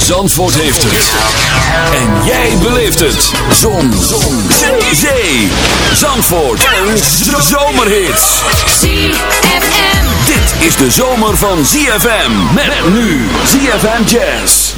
Zandvoort heeft het. En jij beleeft het. Zon. Zon. Zee. Zandvoort. En zomerhits. ZFM. Dit is de zomer van ZFM. Met nu ZFM Jazz.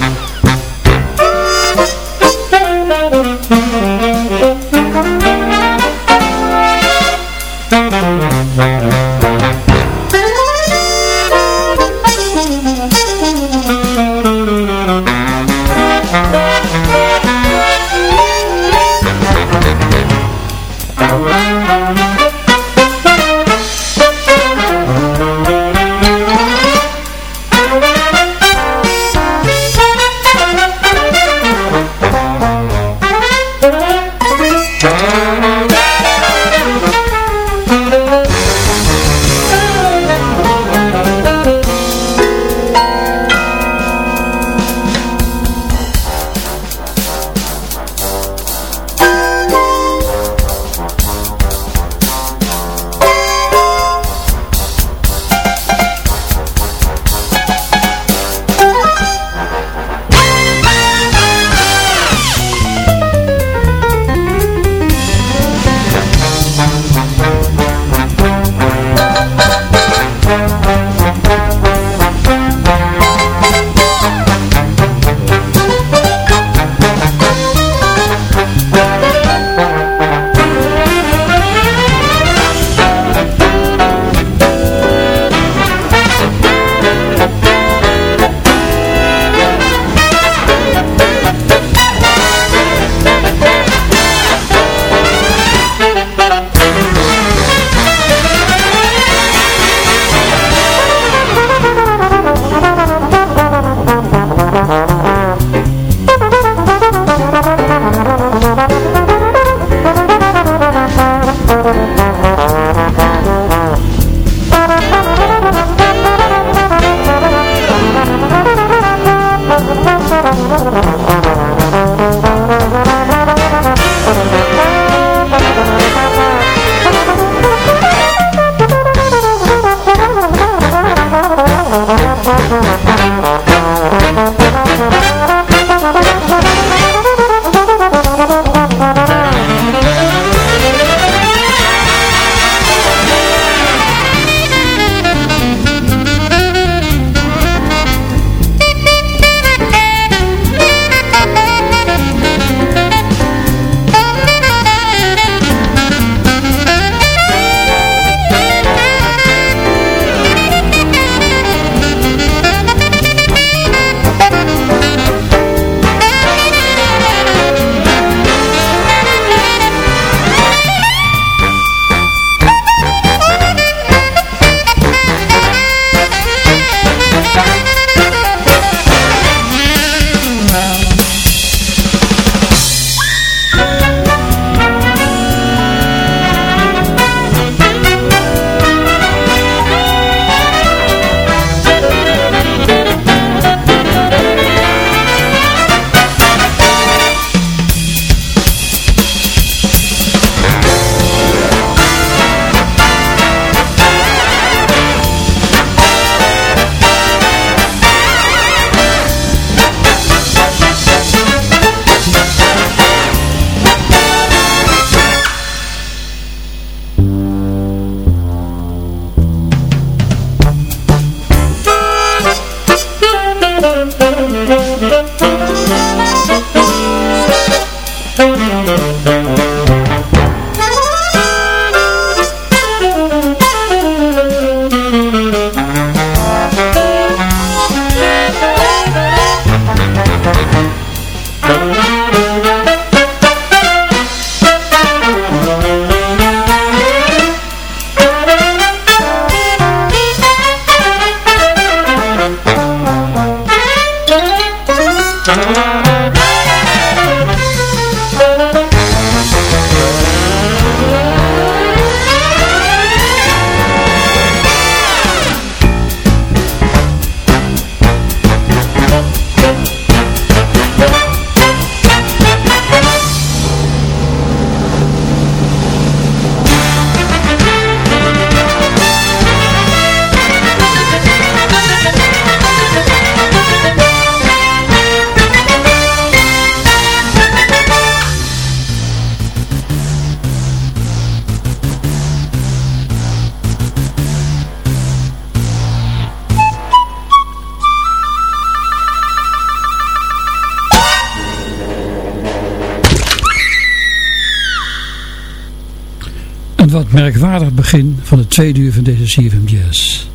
Tweede uur van deze CFM Jazz.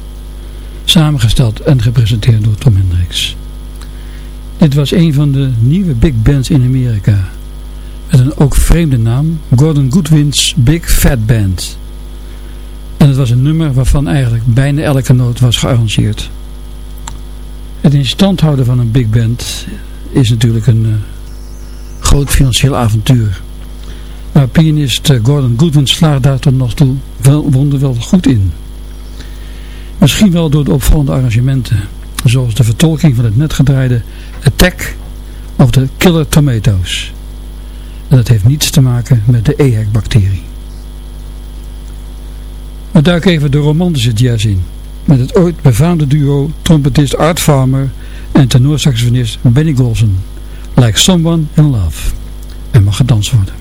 Samengesteld en gepresenteerd door Tom Hendricks. Dit was een van de nieuwe big bands in Amerika. Met een ook vreemde naam, Gordon Goodwin's Big Fat Band. En het was een nummer waarvan eigenlijk bijna elke noot was gearrangeerd. Het in stand houden van een big band is natuurlijk een uh, groot financieel avontuur. Maar pianist eh, Gordon Goodwin slaagt daar tot nog toe wel, wonderwel goed in. Misschien wel door de opvallende arrangementen, zoals de vertolking van het net gedraaide Attack of de Killer Tomatoes. En dat heeft niets te maken met de EHEC-bacterie. We duiken even de romantische jazz in. Met het ooit befaamde duo trompetist Art Farmer en tenorsaxofonist Benny Golson. Like Someone in Love. En mag gedanst worden.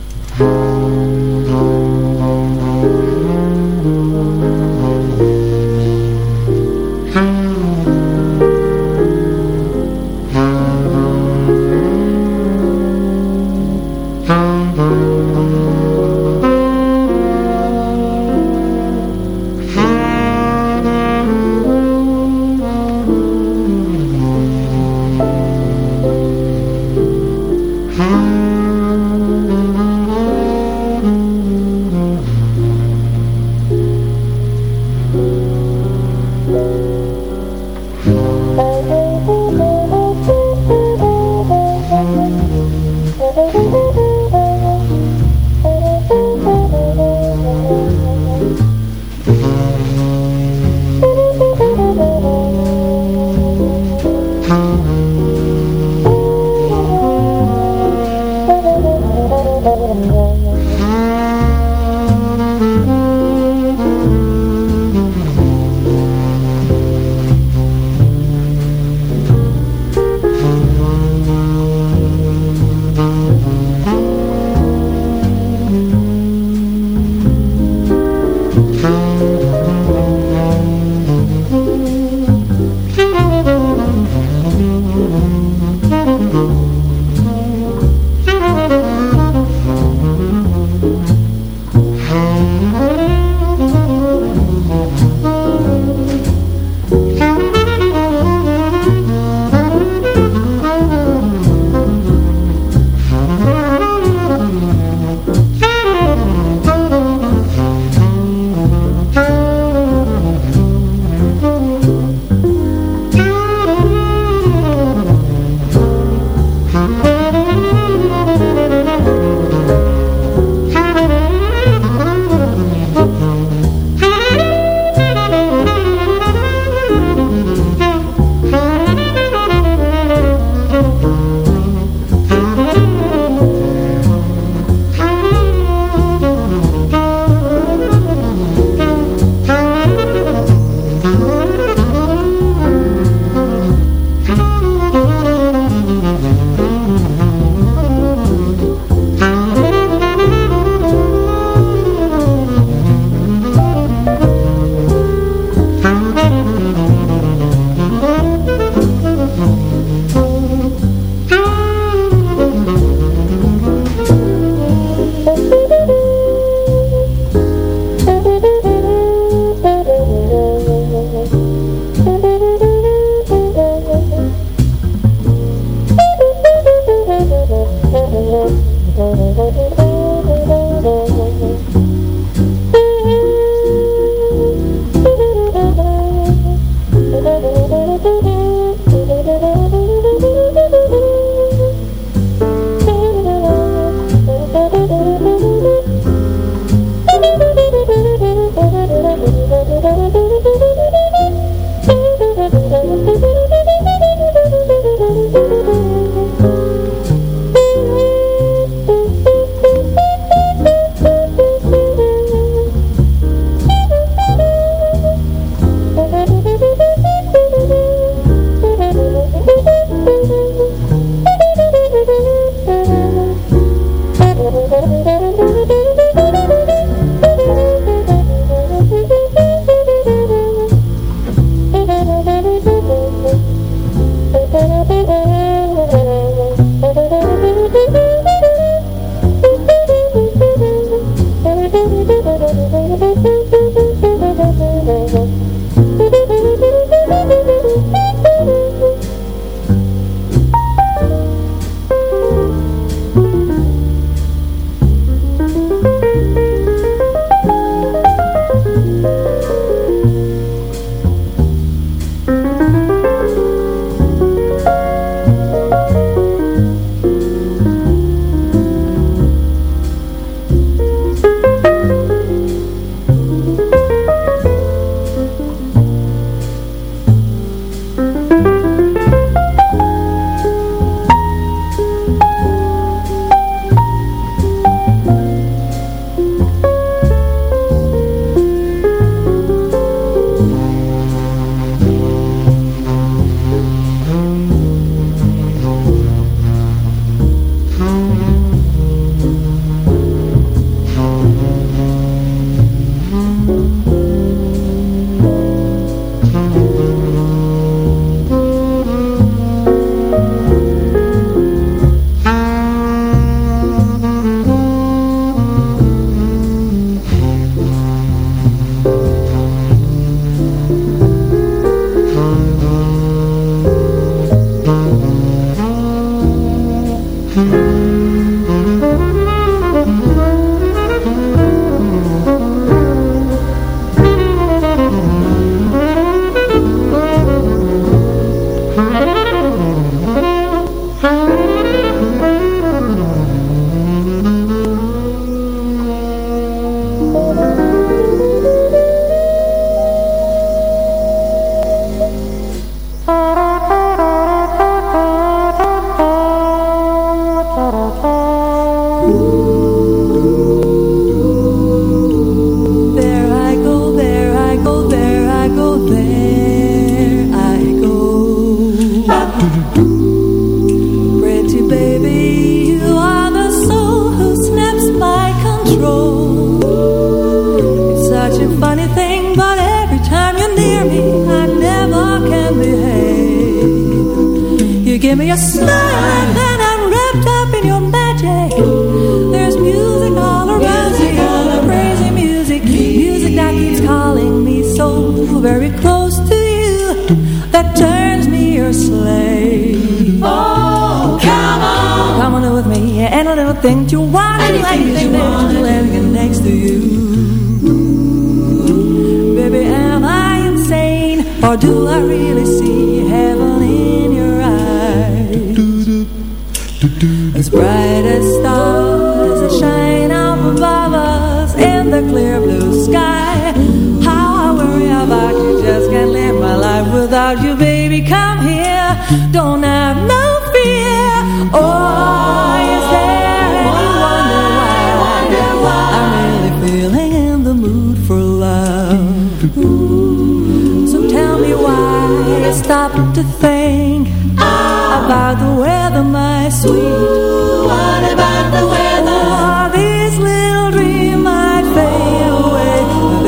stop to think oh, about the weather, my sweet. Ooh, what about the weather? Oh, this little dream might fade away.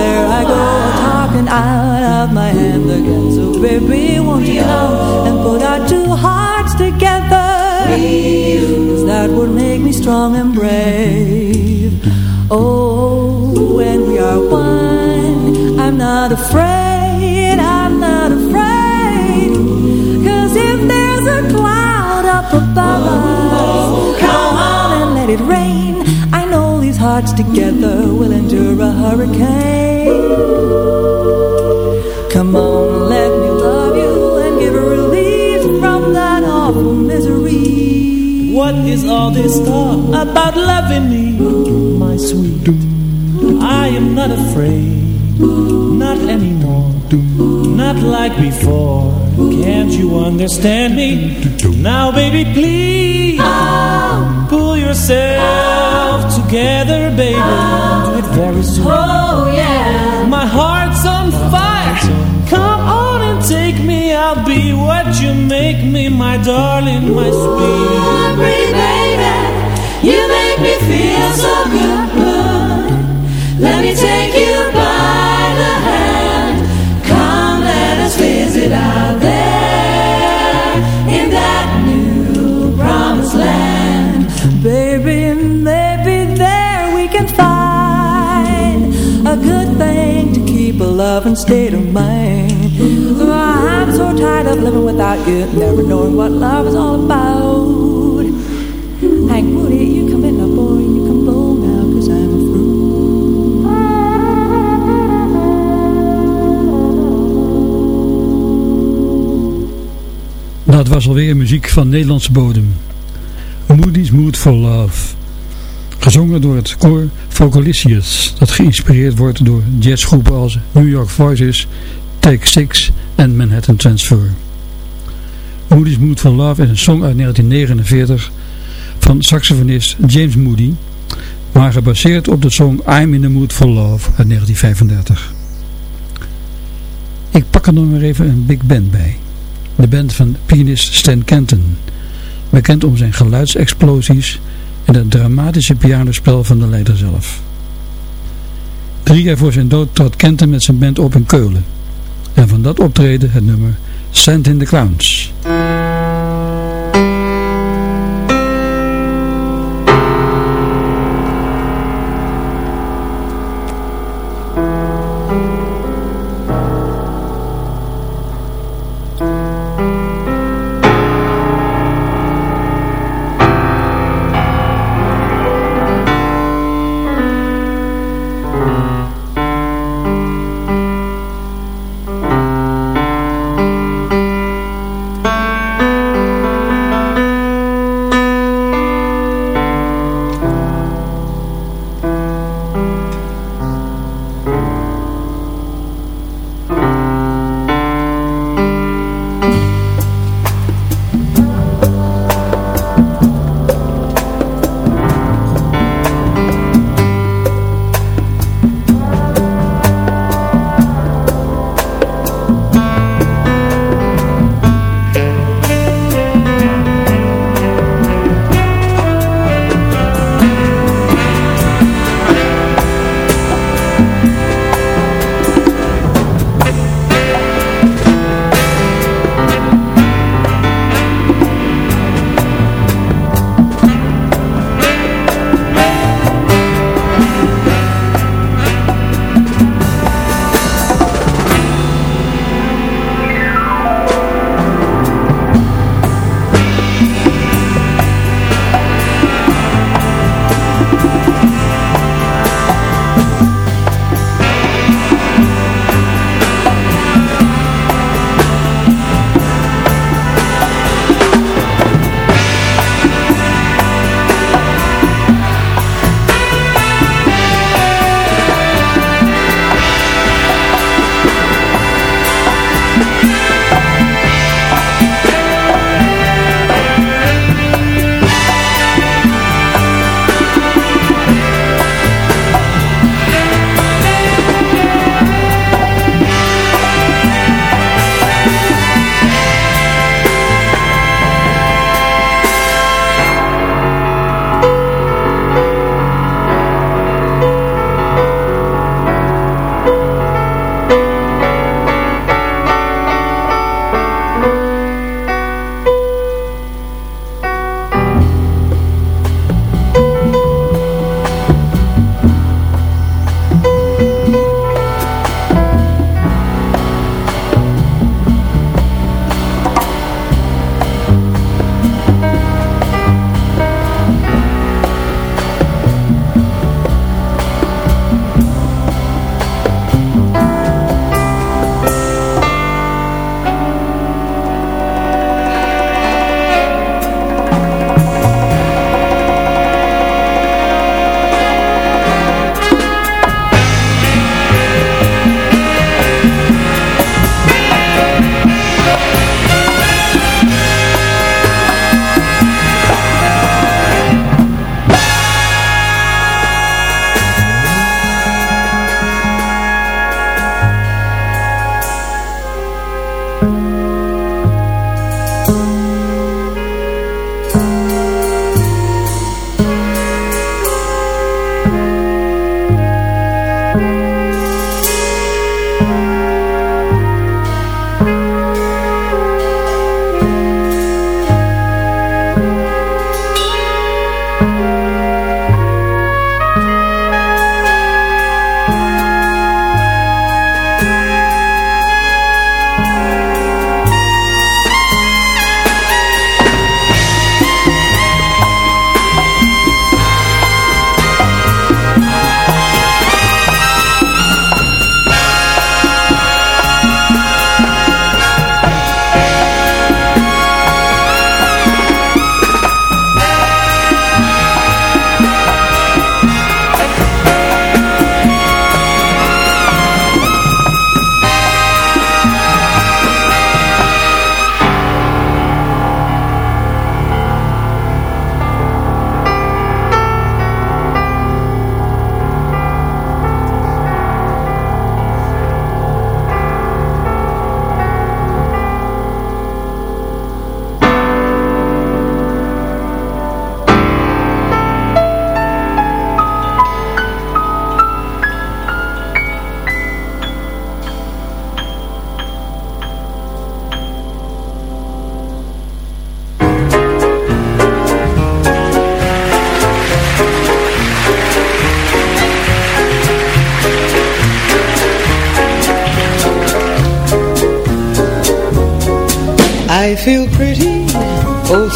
There I go, talking out of my hand again. So, baby, won't you come and put our two hearts together? Cause that would make me strong and brave. Oh, when we are one, I'm not afraid cloud up above us, come on and let it rain. I know these hearts together will endure a hurricane. Come on, let me love you and give relief from that awful misery. What is all this talk about loving me, my sweet? I am not afraid, not anymore, not like before. Can't you understand me? Now, baby, please pull yourself together, baby. Do it very soon. Oh yeah. My heart's on fire. Come on and take me. I'll be what you make me, my darling, my sweet. Pretty baby, you make me feel so good. A state of mind. I'm so tired of living without you, never knowing what love is all about. Hank Moody, you come in now, boy, you can blow now, cause I'm through. Dat was alweer muziek van Nederlandse bodem. Moody's Mood for Love. Gezongen door het koor Vocalicious, dat geïnspireerd wordt door jazzgroepen als New York Voices, Take Six en Manhattan Transfer. Moody's Mood for Love is een song uit 1949 van saxofonist James Moody, maar gebaseerd op de song I'm in the Mood for Love uit 1935. Ik pak er nog maar even een big band bij. De band van pianist Stan Kenton, bekend om zijn geluidsexplosies en het dramatische pianospel van de leider zelf. Drie jaar voor zijn dood trad Kenton met zijn band op in Keulen. En van dat optreden het nummer Send in the Clowns.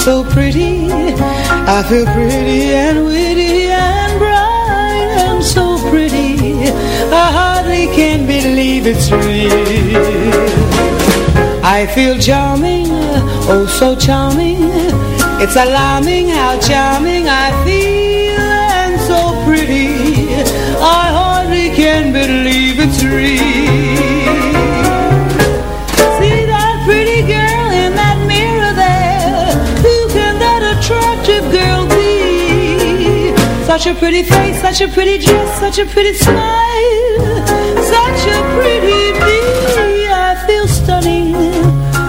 So pretty. I feel pretty and witty and bright I'm so pretty. I hardly can believe it's real. I feel charming, oh so charming. It's alarming how charming a pretty face, such a pretty dress, such a pretty smile Such a pretty me I feel stunning,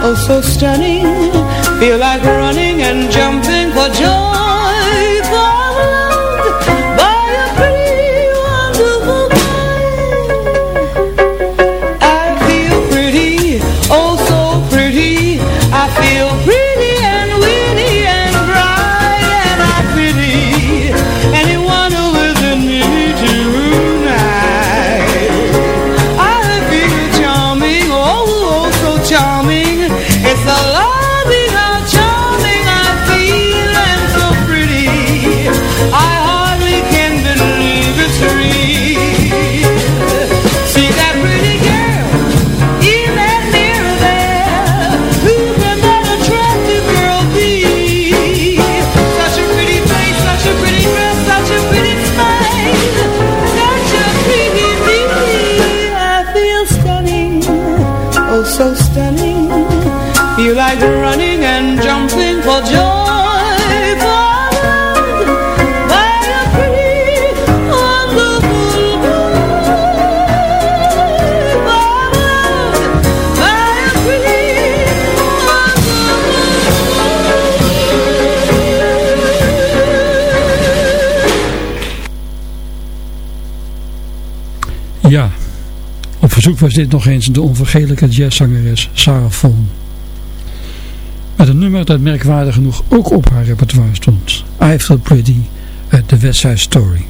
oh so stunning. Feel like running and jumping was dit nog eens de onvergetelijke jazzzangeres Sarah Vaughan. Met een nummer dat merkwaardig genoeg ook op haar repertoire stond. I Feel Pretty uit The West Side Story.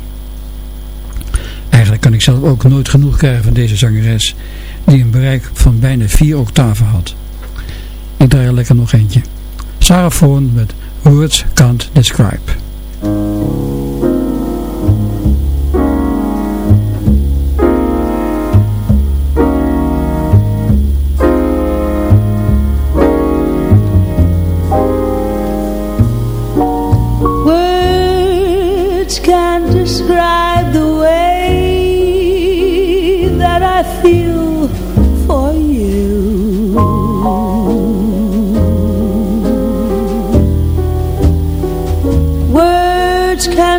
Eigenlijk kan ik zelf ook nooit genoeg krijgen van deze zangeres, die een bereik van bijna vier octaven had. Ik draai er lekker nog eentje. Sarah Vaughan met Words Can't Describe.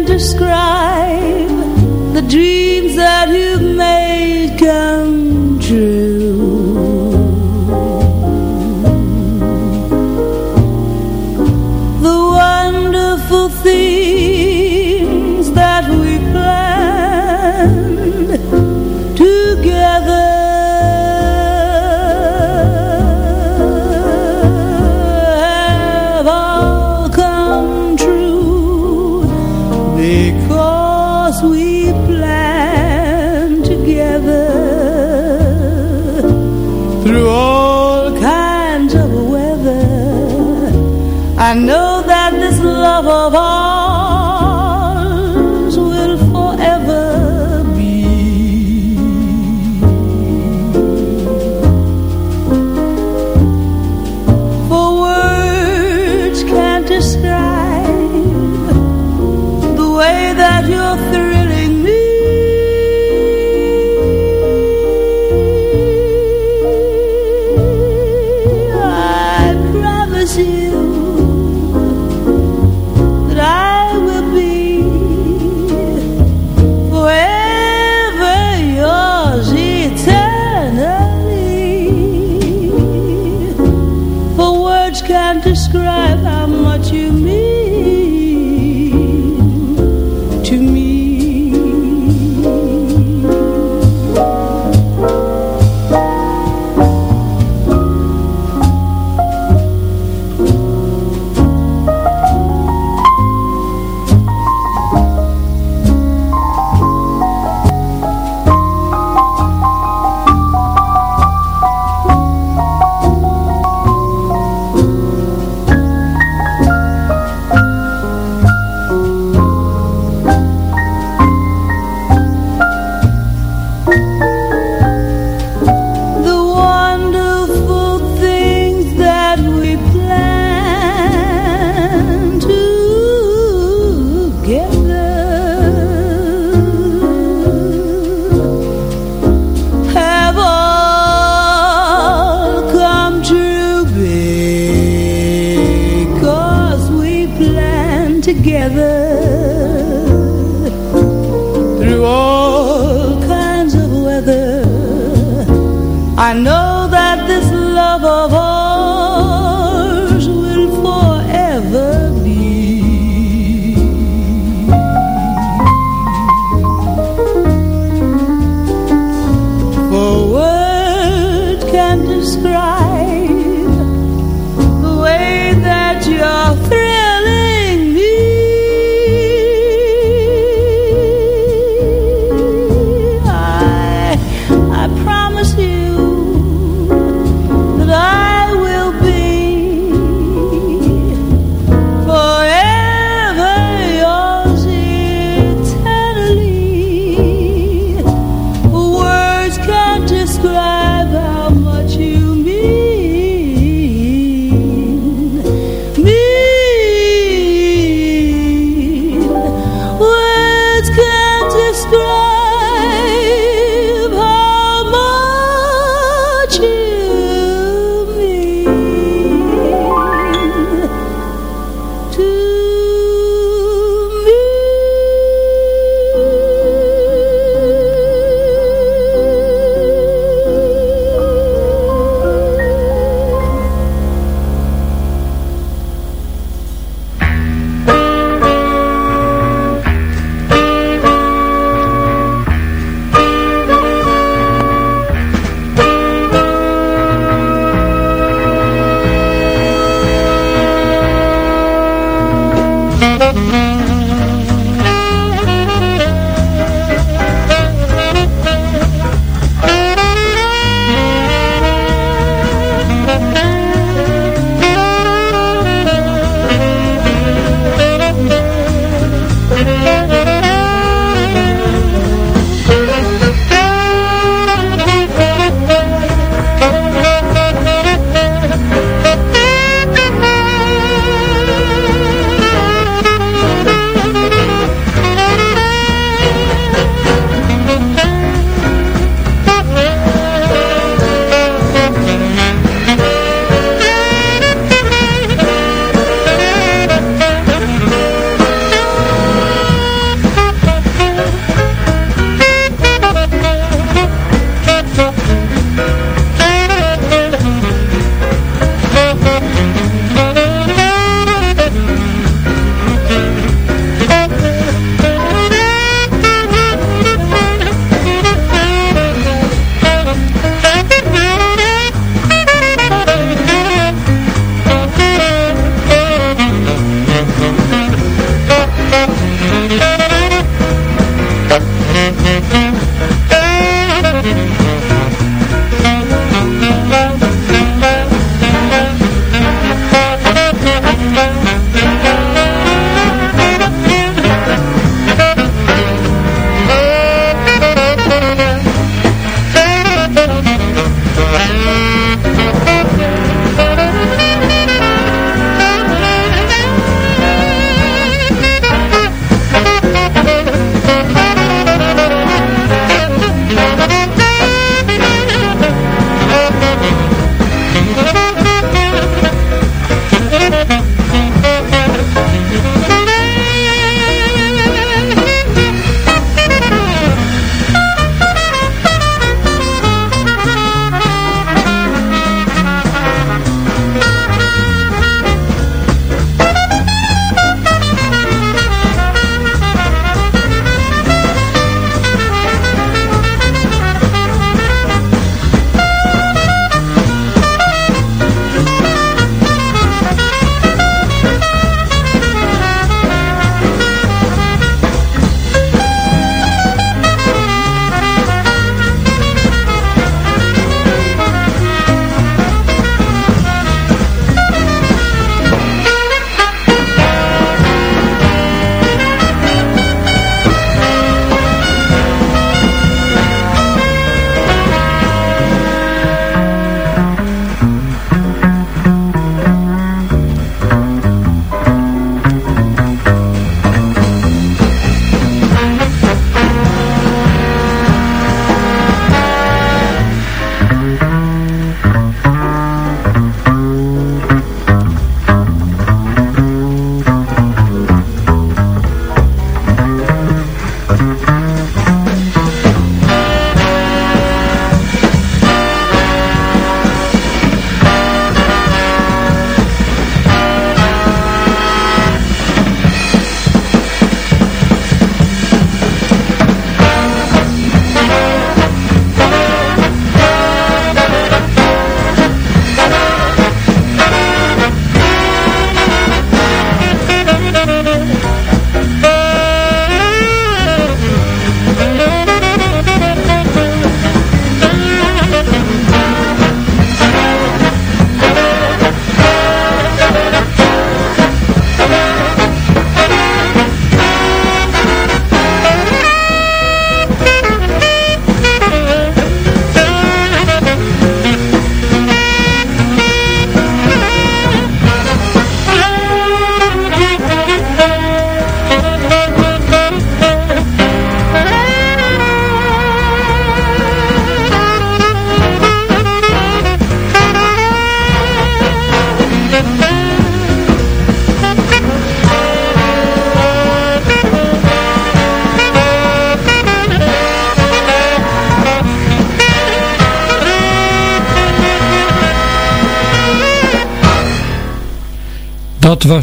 Can't describe the dreams that you've made come true.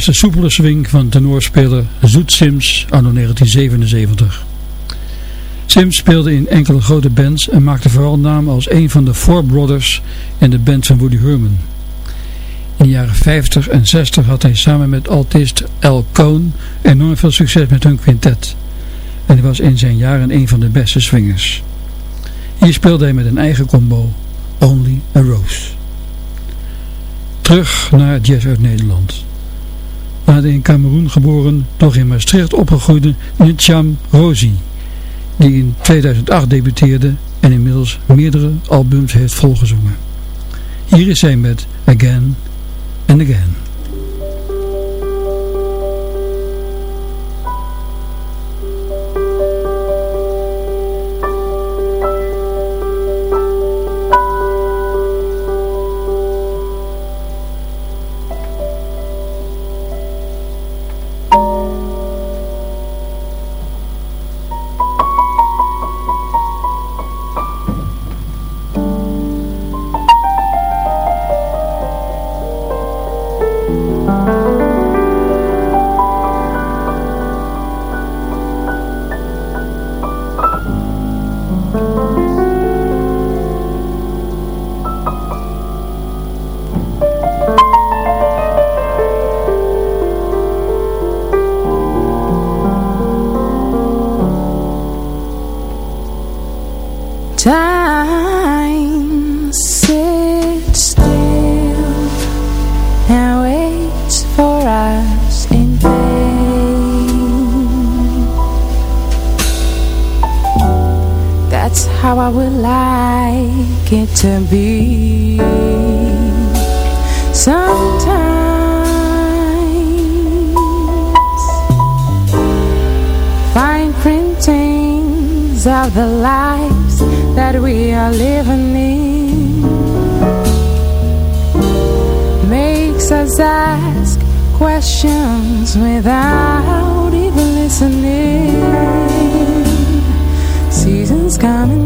De soepele swing van tenorspeler Zoet Sims anno 1977. Sims speelde in enkele grote bands en maakte vooral naam als een van de Four Brothers in de band van Woody Herman. In de jaren 50 en 60 had hij samen met altist Al Cohn enorm veel succes met hun quintet. En hij was in zijn jaren een van de beste swingers. Hier speelde hij met een eigen combo, Only a Rose. Terug naar jazz uit Nederland. Waar de in Cameroen geboren, doch in Maastricht opgegroeide Nitcham Rosie, die in 2008 debuteerde en inmiddels meerdere albums heeft volgezongen. Hier is zij met Again and Again. coming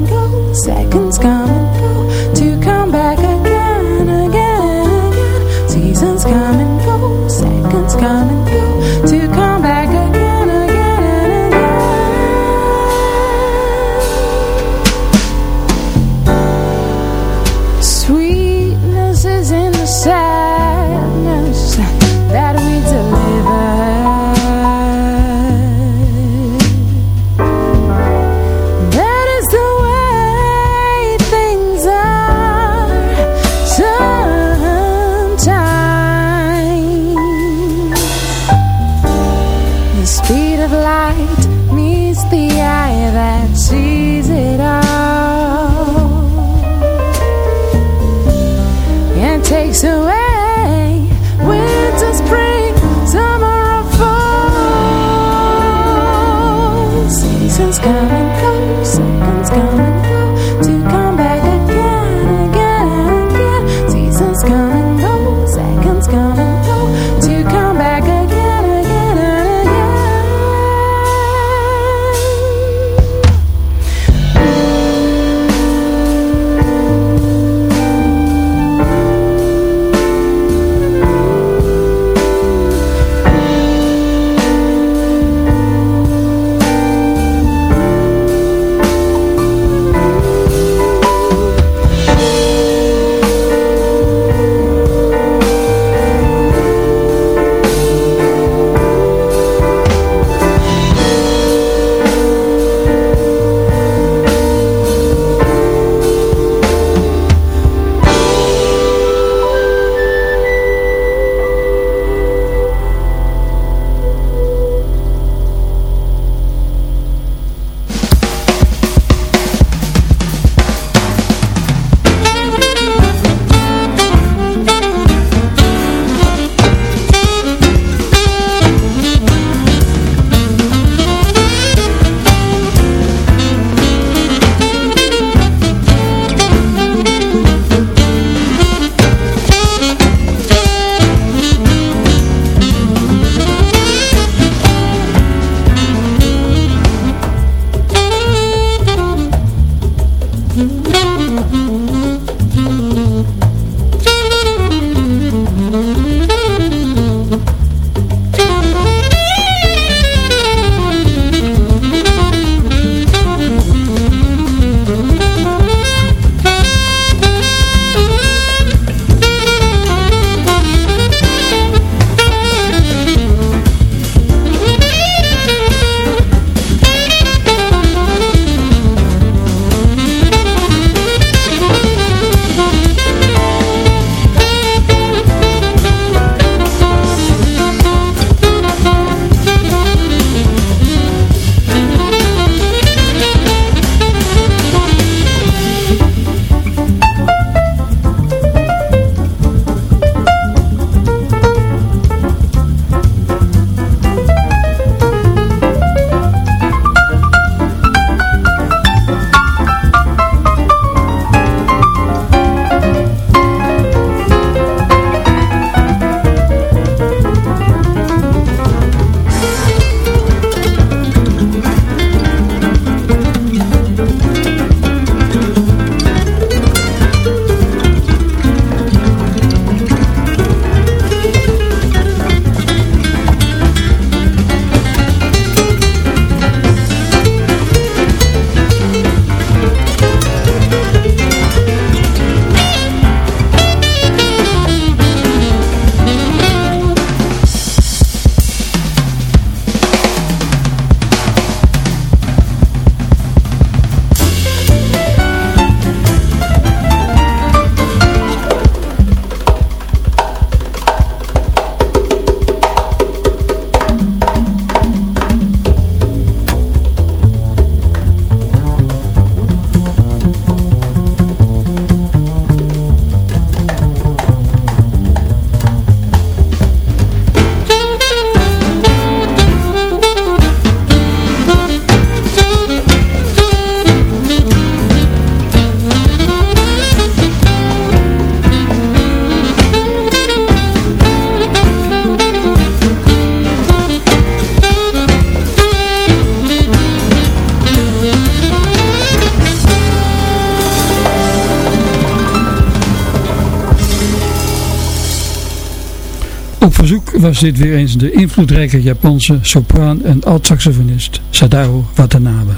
was dit weer eens de invloedrijke Japanse sopraan en alt-saxofonist Sadao Watanabe.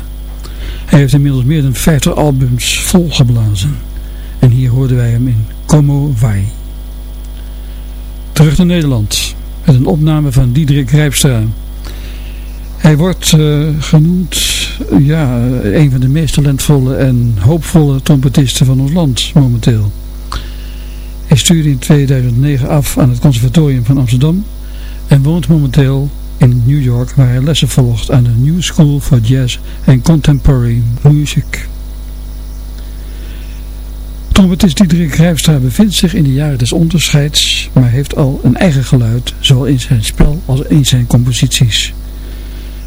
Hij heeft inmiddels meer dan 50 albums volgeblazen. En hier hoorden wij hem in Como Vai. Terug naar Nederland. Met een opname van Diederik Rijpstra. Hij wordt uh, genoemd ja, een van de meest talentvolle en hoopvolle trompetisten van ons land momenteel. Hij stuurde in 2009 af aan het Conservatorium van Amsterdam en woont momenteel in New York waar hij lessen volgt aan de New School for Jazz and Contemporary Music. Trompetist Diederik Rijfstra bevindt zich in de jaren des onderscheids, maar heeft al een eigen geluid, zowel in zijn spel als in zijn composities.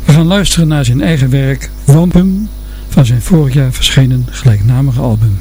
We gaan luisteren naar zijn eigen werk, Wampum, van zijn vorig jaar verschenen gelijknamige album.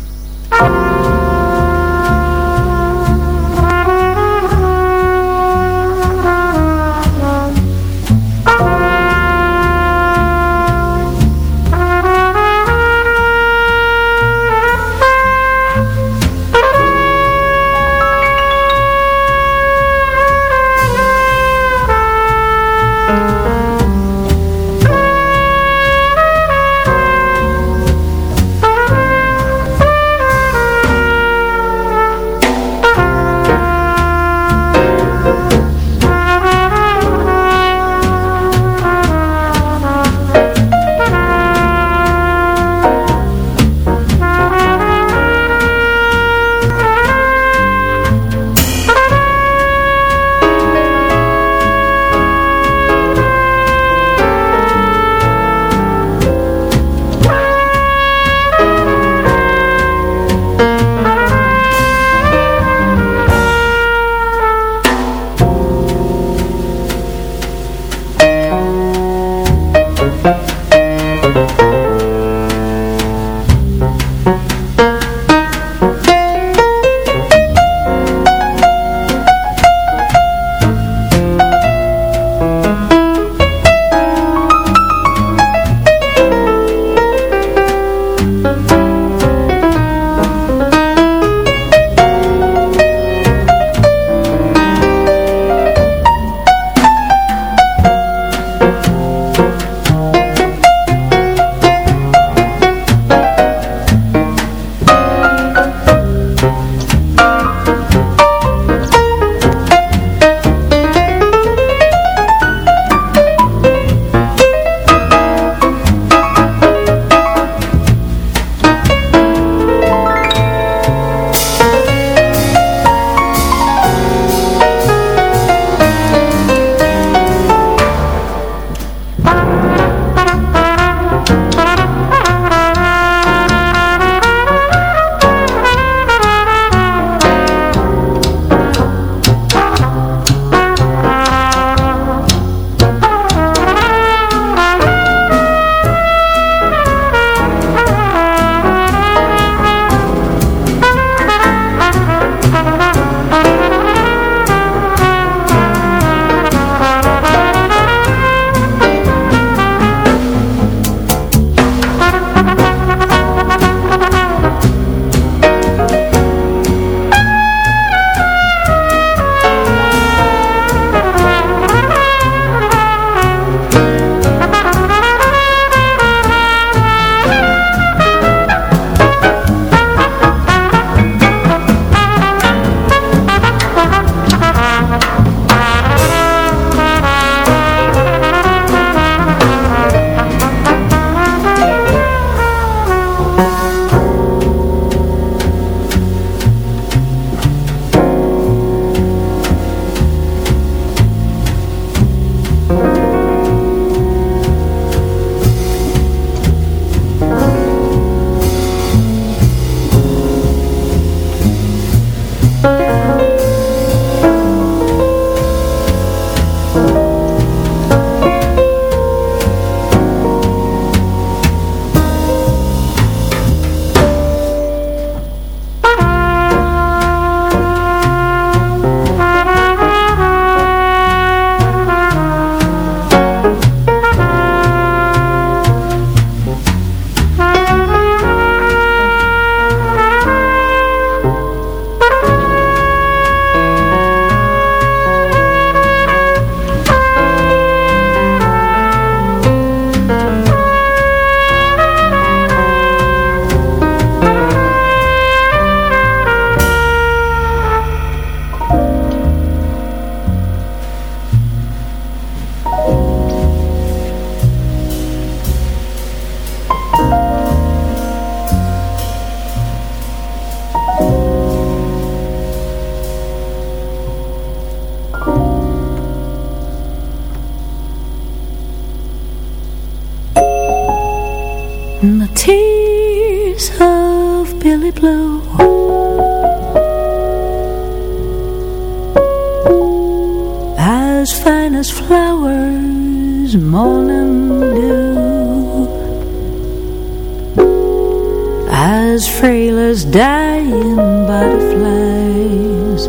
dying butterflies.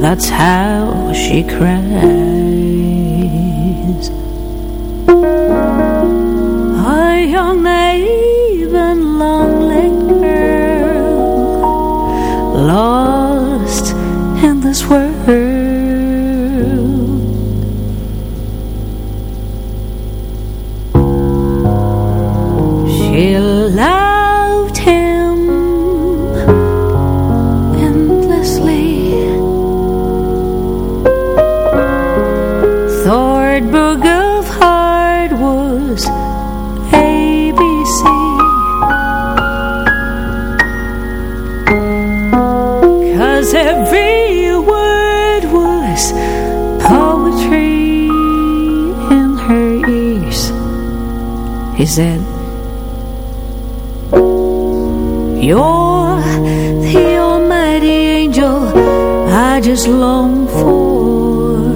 That's how she cries. A young naive and long-legged girl Lost in this world. He said, You're the almighty angel I just long for.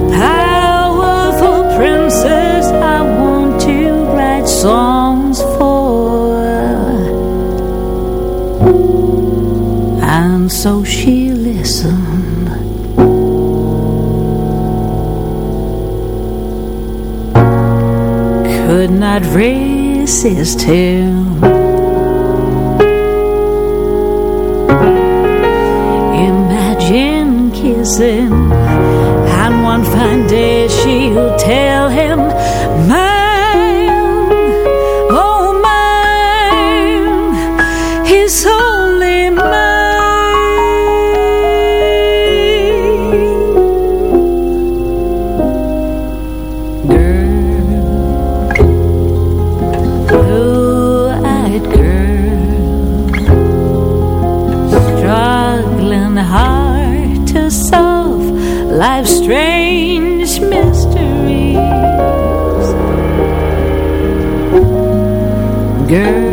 A powerful princess I want to write songs for. And so she listened resist him. life's strange mysteries. Girl.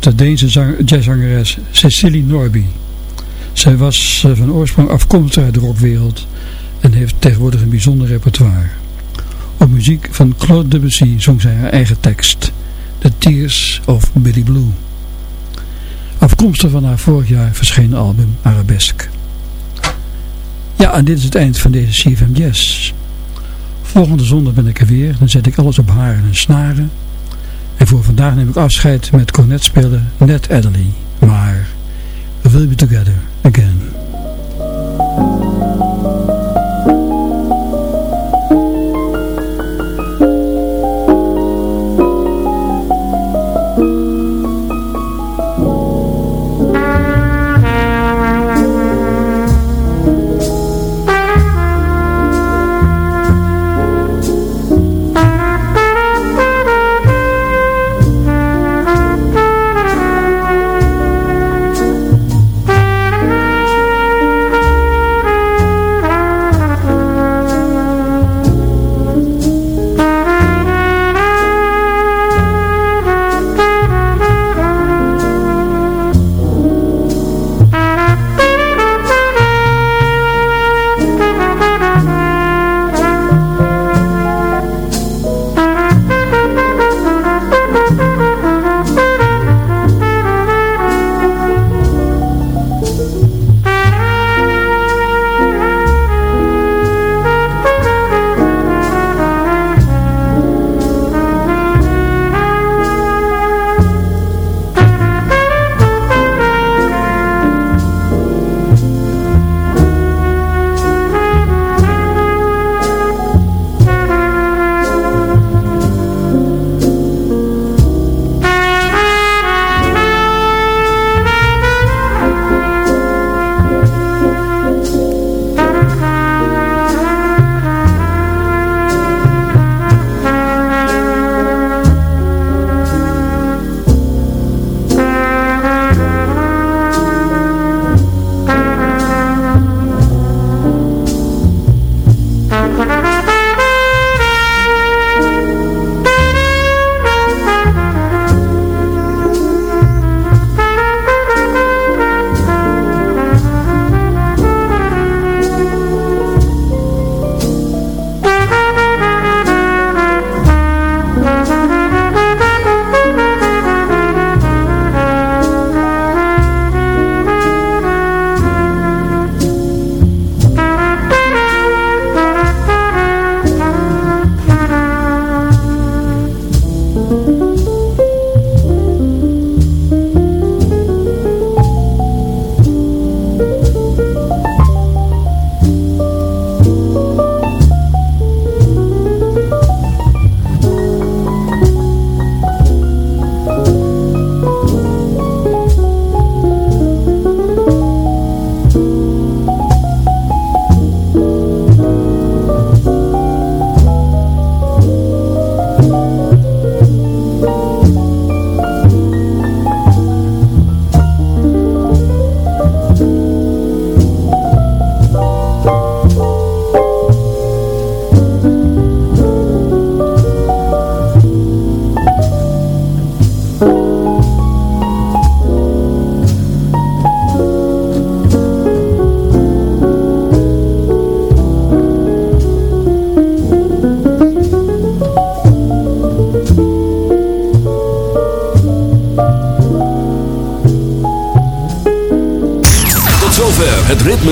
De Deense zang- jazzzangeres Cecilie Norby. Zij was eh, van oorsprong afkomstig uit de rockwereld en heeft tegenwoordig een bijzonder repertoire. Op muziek van Claude Debussy zong zij haar eigen tekst, The Tears of Billy Blue. Afkomstig van haar vorig jaar verschenen album Arabesque. Ja, en dit is het eind van deze CFM Jazz. Volgende zondag ben ik er weer, dan zet ik alles op haren en snaren. Voor vandaag neem ik afscheid met cornetspeler Ned Adderley.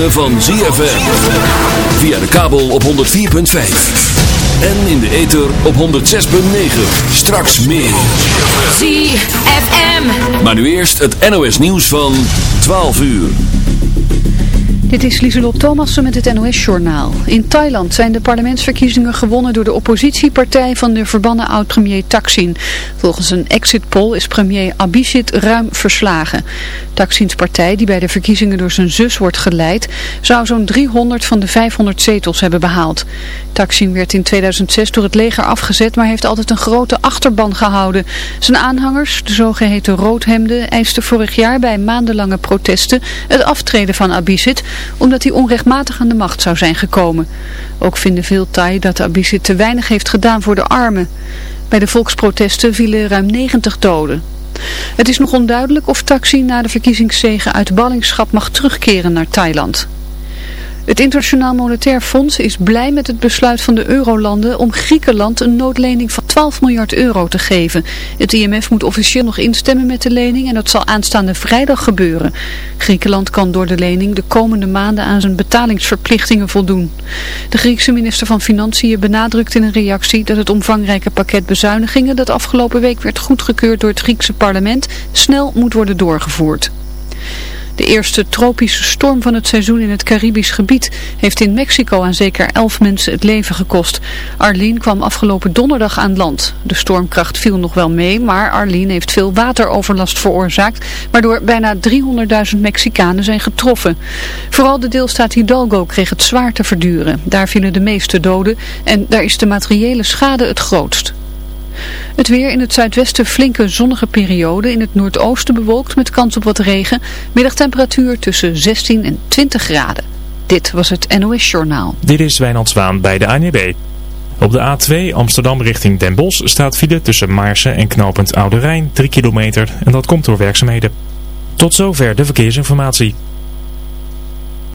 Ritme van ZFM. Via de kabel op 104.5. En in de ether op 106.9. Straks meer. ZFM. Maar nu eerst het NOS nieuws van 12 uur. Dit is Lieselot Thomassen met het NOS-journaal. In Thailand zijn de parlementsverkiezingen gewonnen door de oppositiepartij van de verbannen oud-premier Thaksin. Volgens een exit poll is premier Abhisit ruim verslagen. Thaksins partij, die bij de verkiezingen door zijn zus wordt geleid, zou zo'n 300 van de 500 zetels hebben behaald. Thaksin werd in 2006 door het leger afgezet, maar heeft altijd een grote achterban gehouden. Zijn aanhangers, de zogeheten roodhemden, eisten vorig jaar bij maandenlange protesten het aftreden van Abhisit omdat hij onrechtmatig aan de macht zou zijn gekomen. Ook vinden veel Thai dat Abhisit te weinig heeft gedaan voor de armen. Bij de volksprotesten vielen ruim 90 doden. Het is nog onduidelijk of Taxi na de verkiezingszegen uit ballingschap mag terugkeren naar Thailand. Het Internationaal Monetair Fonds is blij met het besluit van de eurolanden om Griekenland een noodlening van 12 miljard euro te geven. Het IMF moet officieel nog instemmen met de lening en dat zal aanstaande vrijdag gebeuren. Griekenland kan door de lening de komende maanden aan zijn betalingsverplichtingen voldoen. De Griekse minister van Financiën benadrukt in een reactie dat het omvangrijke pakket bezuinigingen dat afgelopen week werd goedgekeurd door het Griekse parlement snel moet worden doorgevoerd. De eerste tropische storm van het seizoen in het Caribisch gebied heeft in Mexico aan zeker elf mensen het leven gekost. Arlene kwam afgelopen donderdag aan land. De stormkracht viel nog wel mee, maar Arlene heeft veel wateroverlast veroorzaakt, waardoor bijna 300.000 Mexicanen zijn getroffen. Vooral de deelstaat Hidalgo kreeg het zwaar te verduren. Daar vielen de meeste doden en daar is de materiële schade het grootst. Het weer in het zuidwesten flinke zonnige periode. In het noordoosten bewolkt met kans op wat regen. Middagtemperatuur tussen 16 en 20 graden. Dit was het NOS Journaal. Dit is Wijnand Zwaan bij de ANWB. Op de A2 Amsterdam richting Den Bosch staat file tussen Maarsen en knooppunt Oude Rijn 3 kilometer. En dat komt door werkzaamheden. Tot zover de verkeersinformatie.